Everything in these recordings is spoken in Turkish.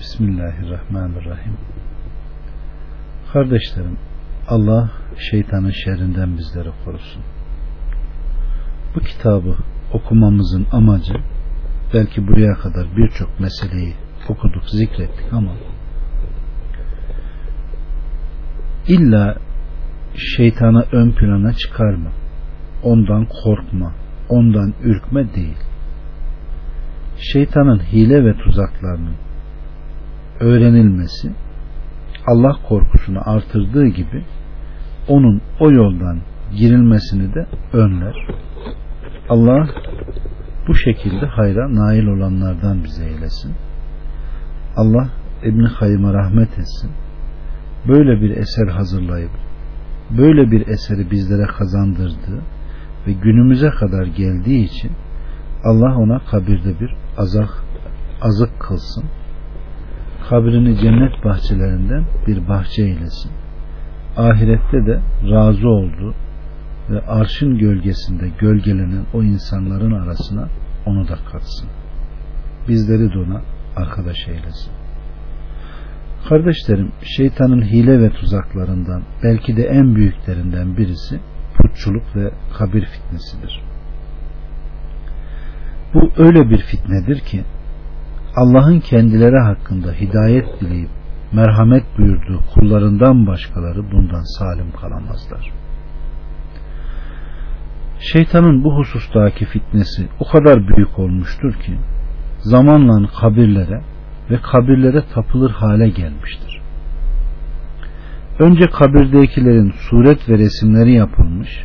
Bismillahirrahmanirrahim. Kardeşlerim, Allah şeytanın şerrinden bizleri korusun. Bu kitabı okumamızın amacı belki buraya kadar birçok meseleyi okuduk, zikrettik ama illa şeytanı ön plana çıkarma, ondan korkma, ondan ürkme değil. Şeytanın hile ve tuzaklarının öğrenilmesi Allah korkusunu artırdığı gibi onun o yoldan girilmesini de önler. Allah bu şekilde hayra nail olanlardan bize eylesin. Allah İbn Kayyım'a rahmet etsin. Böyle bir eser hazırlayıp böyle bir eseri bizlere kazandırdığı ve günümüze kadar geldiği için Allah ona kabirde bir azak azık kılsın. Kabrini cennet bahçelerinden bir bahçe eylesin. Ahirette de razı oldu ve arşın gölgesinde gölgelenen o insanların arasına onu da katsın. Bizleri de ona arkadaş eylesin. Kardeşlerim, şeytanın hile ve tuzaklarından belki de en büyüklerinden birisi putçuluk ve kabir fitnesidir. Bu öyle bir fitnedir ki Allah'ın kendileri hakkında hidayet dileyip merhamet buyurduğu kullarından başkaları bundan salim kalamazlar. Şeytanın bu husustaki fitnesi o kadar büyük olmuştur ki zamanla kabirlere ve kabirlere tapılır hale gelmiştir. Önce kabirdekilerin suret ve resimleri yapılmış,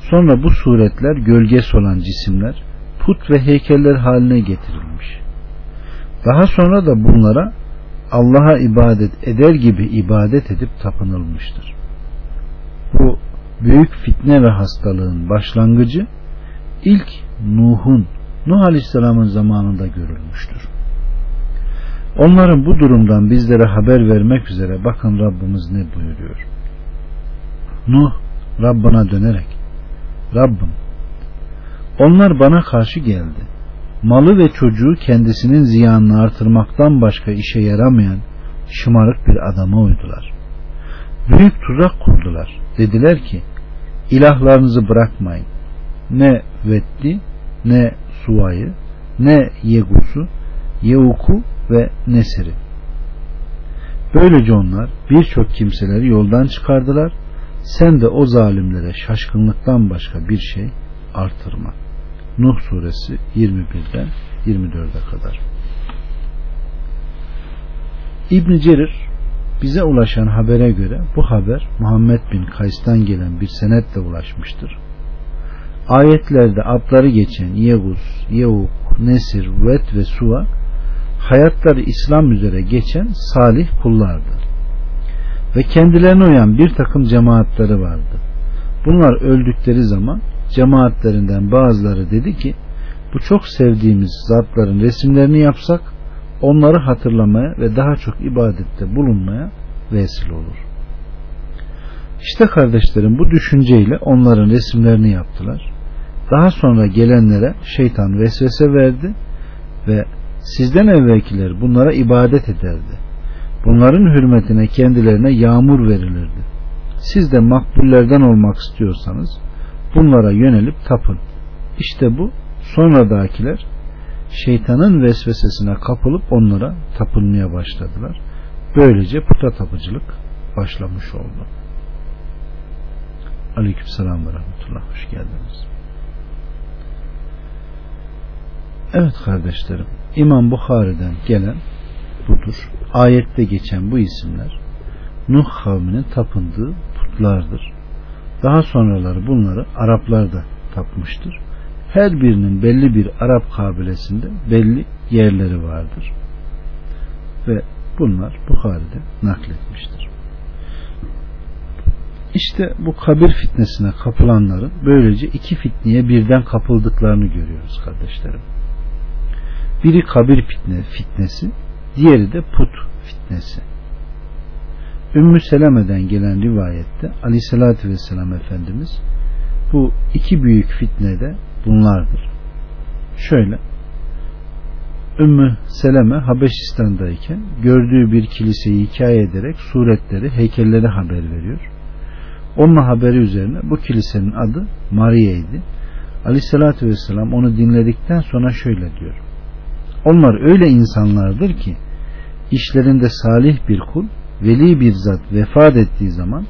sonra bu suretler gölgesi olan cisimler put ve heykeller haline getirilmiş. Daha sonra da bunlara Allah'a ibadet eder gibi ibadet edip tapınılmıştır. Bu büyük fitne ve hastalığın başlangıcı ilk Nuh'un Nuh Aleyhisselam'ın zamanında görülmüştür. Onların bu durumdan bizlere haber vermek üzere bakın Rabbimiz ne buyuruyor. Nuh Rabbına dönerek Rabbim onlar bana karşı geldi. Malı ve çocuğu kendisinin ziyanını artırmaktan başka işe yaramayan şımarık bir adama uydular. Büyük tuzak kurdular. Dediler ki ilahlarınızı bırakmayın. Ne Veddi, ne Suva'yı, ne Yegus'u, Yevuk'u ve Nesir'i. Böylece onlar birçok kimseleri yoldan çıkardılar. Sen de o zalimlere şaşkınlıktan başka bir şey artırma. Nuh suresi 21'den 24'e kadar. İbn Cerir bize ulaşan habere göre bu haber Muhammed bin Kays'tan gelen bir senetle ulaşmıştır. Ayetlerde adları geçen Yeguz, Yevuk, Nesir, Vet ve Suva hayatları İslam üzere geçen salih kullardı. Ve kendilerine uyan bir takım cemaatleri vardı. Bunlar öldükleri zaman cemaatlerinden bazıları dedi ki bu çok sevdiğimiz zatların resimlerini yapsak onları hatırlamaya ve daha çok ibadette bulunmaya vesile olur. İşte kardeşlerim bu düşünceyle onların resimlerini yaptılar. Daha sonra gelenlere şeytan vesvese verdi ve sizden evvelkiler bunlara ibadet ederdi. Bunların hürmetine kendilerine yağmur verilirdi. Siz de makbullerden olmak istiyorsanız bunlara yönelip tapın. İşte bu sonradakiler şeytanın vesvesesine kapılıp onlara tapınmaya başladılar. Böylece puta tapıcılık başlamış oldu. Aleykümselam ve rahmetullah. Hoş geldiniz. Evet kardeşlerim. İmam Bukhari'den gelen budur. Ayette geçen bu isimler Nuh kavminin tapındığı putlardır. Daha sonraları bunları Araplar da tapmıştır. Her birinin belli bir Arap kabilesinde belli yerleri vardır. Ve bunlar Bukhari'de nakletmiştir. İşte bu kabir fitnesine kapılanların böylece iki fitneye birden kapıldıklarını görüyoruz kardeşlerim. Biri kabir fitne, fitnesi, diğeri de put fitnesi. Ümmü Seleme'den gelen rivayette Aleyhisselatü Vesselam Efendimiz bu iki büyük fitne de bunlardır. Şöyle Ümmü Seleme Habeşistan'dayken gördüğü bir kiliseyi hikaye ederek suretleri, heykelleri haber veriyor. Onun haberi üzerine bu kilisenin adı Mariye'ydi. Aleyhissalatü Vesselam onu dinledikten sonra şöyle diyor. Onlar öyle insanlardır ki işlerinde salih bir kul, veli bir zat vefat ettiği zaman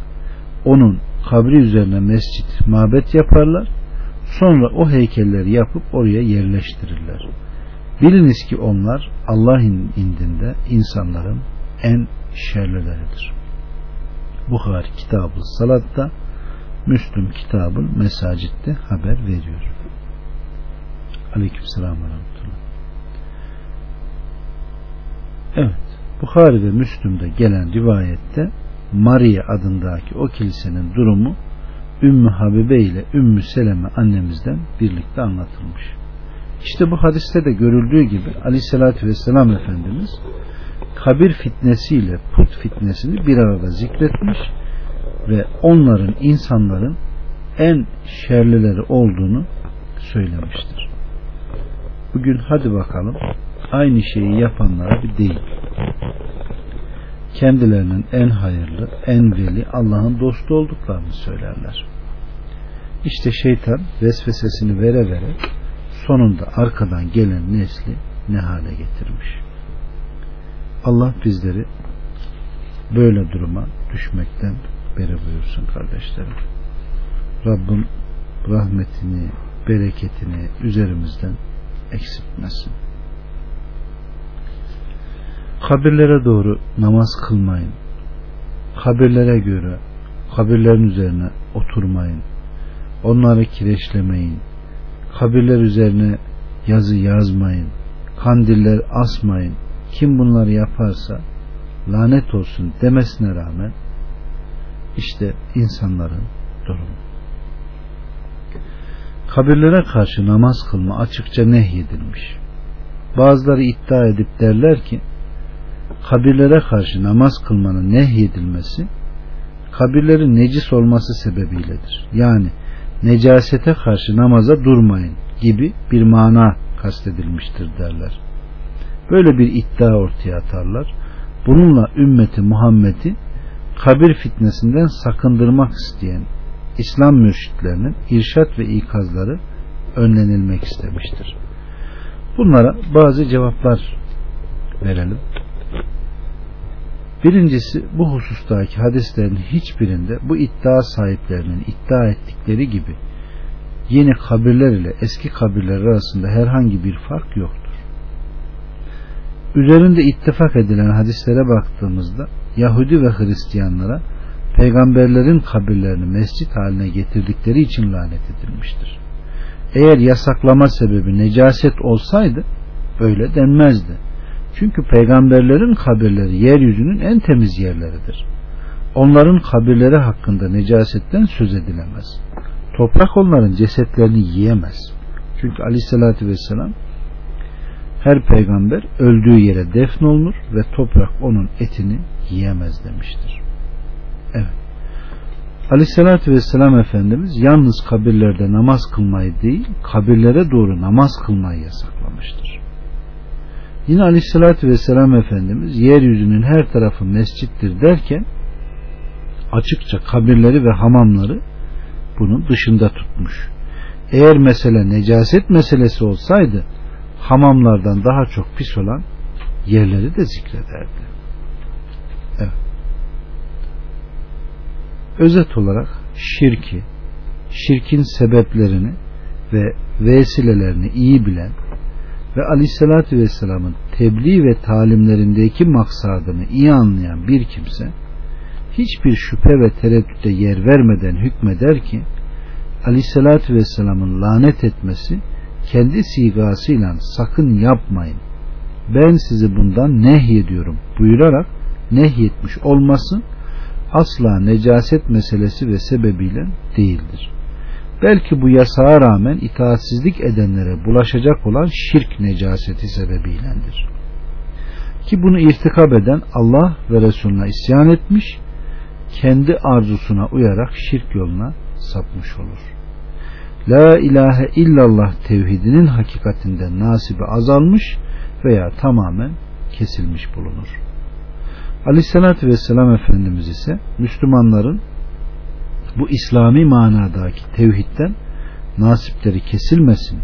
onun kabri üzerine mescit, mabet yaparlar. Sonra o heykelleri yapıp oraya yerleştirirler. Biliniz ki onlar Allah'ın indinde insanların en şerlileridir. Buhari kitabı salatta Müslüm kitabı mesacitte haber veriyor. Aleyküm selam ve Evet. Bukhari ve Müslüm'de gelen rivayette Maria adındaki o kilisenin durumu Ümmü Habibe ile Ümmü Seleme annemizden birlikte anlatılmış. İşte bu hadiste de görüldüğü gibi Aleyhisselatü Vesselam Efendimiz kabir fitnesiyle put fitnesini bir arada zikretmiş ve onların insanların en şerlileri olduğunu söylemiştir. Bugün hadi bakalım aynı şeyi yapanlara bir değil. Kendilerinin en hayırlı, en veli Allah'ın dostu olduklarını söylerler. İşte şeytan vesvesesini vere vere sonunda arkadan gelen nesli ne hale getirmiş. Allah bizleri böyle duruma düşmekten beri buyursun kardeşlerim. Rabbim rahmetini, bereketini üzerimizden eksiltmesin. Kabirlere doğru namaz kılmayın. Kabirlere göre kabirlerin üzerine oturmayın. Onları kireçlemeyin. Kabirler üzerine yazı yazmayın. Kandiller asmayın. Kim bunları yaparsa lanet olsun demesine rağmen işte insanların durumu. Kabirlere karşı namaz kılma açıkça nehyedilmiş. Bazıları iddia edip derler ki kabirlere karşı namaz kılmanın nehyedilmesi kabirlerin necis olması sebebiyledir. Yani necasete karşı namaza durmayın gibi bir mana kastedilmiştir derler. Böyle bir iddia ortaya atarlar. Bununla ümmeti Muhammed'i kabir fitnesinden sakındırmak isteyen İslam mürşitlerinin irşat ve ikazları önlenilmek istemiştir. Bunlara bazı cevaplar verelim. Birincisi bu husustaki hadislerin hiçbirinde bu iddia sahiplerinin iddia ettikleri gibi yeni kabirler ile eski kabirler arasında herhangi bir fark yoktur. Üzerinde ittifak edilen hadislere baktığımızda Yahudi ve Hristiyanlara peygamberlerin kabirlerini mescit haline getirdikleri için lanet edilmiştir. Eğer yasaklama sebebi necaset olsaydı öyle denmezdi. Çünkü peygamberlerin kabirleri yeryüzünün en temiz yerleridir. Onların kabirleri hakkında necasetten söz edilemez. Toprak onların cesetlerini yiyemez. Çünkü aleyhissalatü vesselam her peygamber öldüğü yere defnolunur ve toprak onun etini yiyemez demiştir. Evet. Aleyhissalatü vesselam Efendimiz yalnız kabirlerde namaz kılmayı değil kabirlere doğru namaz kılmayı yasaklamıştır. Yine Aleyhissalatü vesselam Efendimiz yeryüzünün her tarafı mescittir derken açıkça kabirleri ve hamamları bunun dışında tutmuş. Eğer mesele necaset meselesi olsaydı hamamlardan daha çok pis olan yerleri de zikrederdi. Evet. Özet olarak şirki, şirkin sebeplerini ve vesilelerini iyi bilen ve aleyhissalatü vesselamın tebliğ ve talimlerindeki maksadını iyi anlayan bir kimse hiçbir şüphe ve tereddüte yer vermeden hükmeder ki aleyhissalatü vesselamın lanet etmesi kendi sigasıyla sakın yapmayın ben sizi bundan nehyediyorum buyurarak nehyetmiş olması asla necaset meselesi ve sebebiyle değildir. Belki bu yasağa rağmen itaatsizlik edenlere bulaşacak olan şirk necaseti sebebiylendir. Ki bunu irtikab eden Allah ve Resulüne isyan etmiş, kendi arzusuna uyarak şirk yoluna sapmış olur. La ilahe illallah tevhidinin hakikatinden nasibi azalmış veya tamamen kesilmiş bulunur. Aleyhissalatü vesselam Efendimiz ise Müslümanların bu İslami manadaki tevhidden nasipleri kesilmesin,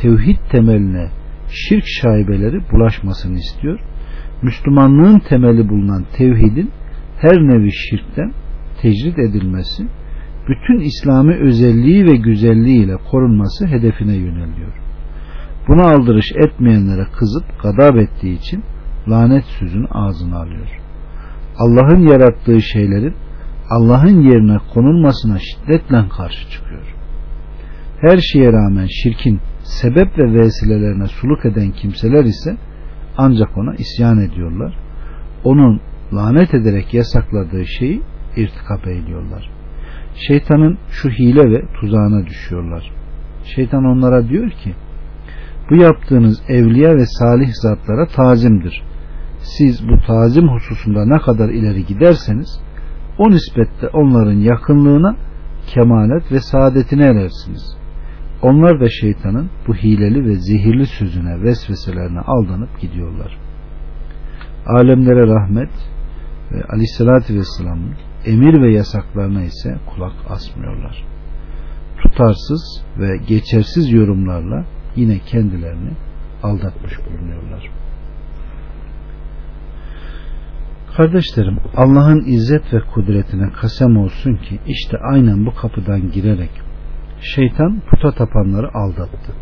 tevhid temeline şirk şaibeleri bulaşmasını istiyor. Müslümanlığın temeli bulunan tevhidin her nevi şirkten tecrit edilmesi, bütün İslami özelliği ve güzelliğiyle korunması hedefine yöneliyor. Buna aldırış etmeyenlere kızıp gadab ettiği için lanet sözünü ağzına alıyor. Allah'ın yarattığı şeylerin Allah'ın yerine konulmasına şiddetle karşı çıkıyor. Her şeye rağmen şirkin sebep ve vesilelerine suluk eden kimseler ise ancak ona isyan ediyorlar. Onun lanet ederek yasakladığı şeyi irtikap ediyorlar. Şeytanın şu hile ve tuzağına düşüyorlar. Şeytan onlara diyor ki bu yaptığınız evliya ve salih zatlara tazimdir. Siz bu tazim hususunda ne kadar ileri giderseniz o nispette onların yakınlığına kemalet ve saadetine erersiniz. Onlar da şeytanın bu hileli ve zehirli sözüne vesveselerine aldanıp gidiyorlar. Alemlere rahmet ve aleyhissalatü vesselamın emir ve yasaklarına ise kulak asmıyorlar. Tutarsız ve geçersiz yorumlarla yine kendilerini aldatmış bulunuyorlar. Kardeşlerim Allah'ın izzet ve kudretine kasem olsun ki işte aynen bu kapıdan girerek şeytan puta tapanları aldattı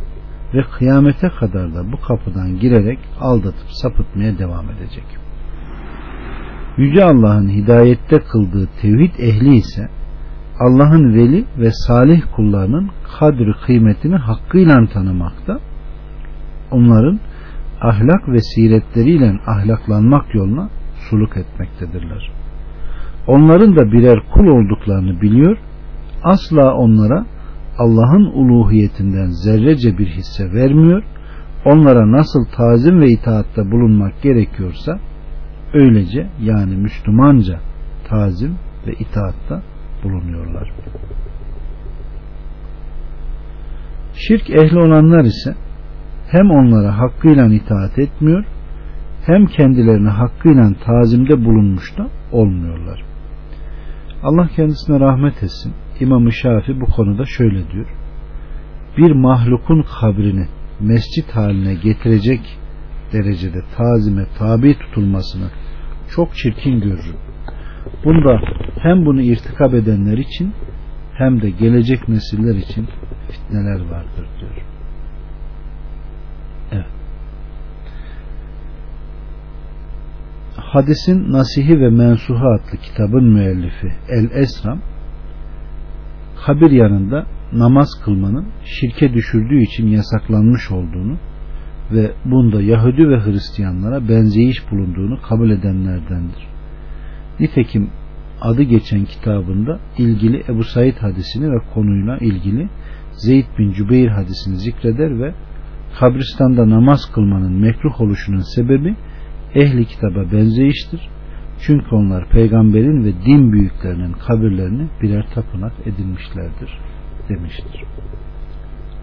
ve kıyamete kadar da bu kapıdan girerek aldatıp sapıtmaya devam edecek. Yüce Allah'ın hidayette kıldığı tevhid ehli ise Allah'ın veli ve salih kullarının kadri kıymetini hakkıyla tanımakta, onların ahlak ve siretleriyle ahlaklanmak yoluna suluk etmektedirler. Onların da birer kul olduklarını biliyor, asla onlara Allah'ın uluhiyetinden zerrece bir hisse vermiyor, onlara nasıl tazim ve itaatte bulunmak gerekiyorsa, öylece yani Müslümanca tazim ve itaatta bulunuyorlar. Şirk ehli olanlar ise hem onlara hakkıyla itaat etmiyor hem kendilerine hakkıyla tazimde bulunmuş da olmuyorlar. Allah kendisine rahmet etsin. İmam-ı Şafi bu konuda şöyle diyor. Bir mahlukun kabrini mescit haline getirecek derecede tazime tabi tutulmasını çok çirkin görürüm. Bunda hem bunu irtikap edenler için hem de gelecek nesiller için fitneler vardır diyor. Evet. Hadisin Nasihi ve Mensuha adlı kitabın müellifi El Esram kabir yanında namaz kılmanın şirke düşürdüğü için yasaklanmış olduğunu ve bunda Yahudi ve Hristiyanlara benzeyiş bulunduğunu kabul edenlerdendir. Nitekim adı geçen kitabında ilgili Ebu Said hadisini ve konuyla ilgili Zeyd bin Cübeyr hadisini zikreder ve kabristanda namaz kılmanın mekruh oluşunun sebebi ehli kitaba benzeyiştir. Çünkü onlar peygamberin ve din büyüklerinin kabirlerini birer tapınak edinmişlerdir demiştir.